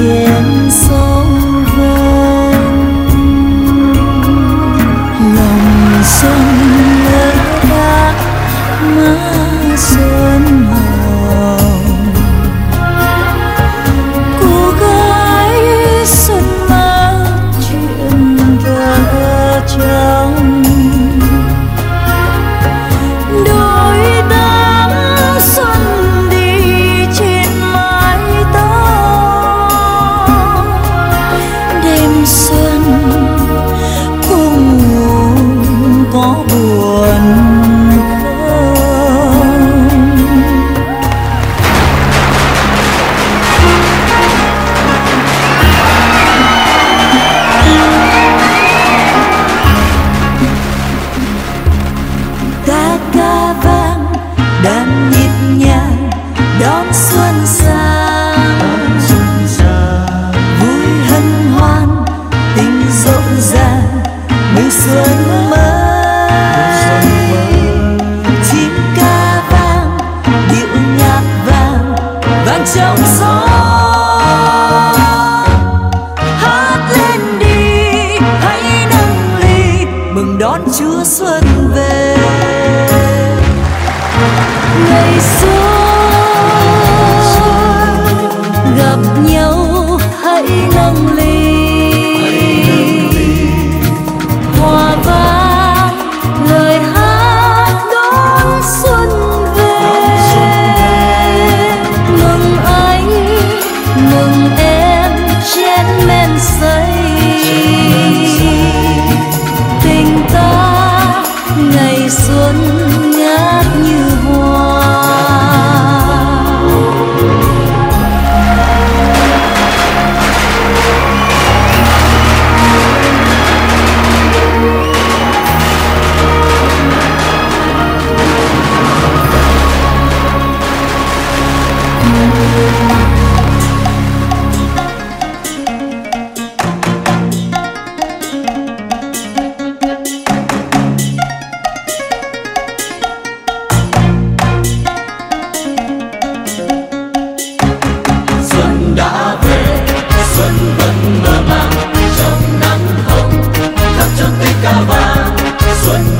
天 mùa xuân mới, chim ca vang, điệu nhạc vàng vang trong gió. Hát lên đi, hãy nâng ly, mừng đón chúa xuân về. Ngày xuân foot.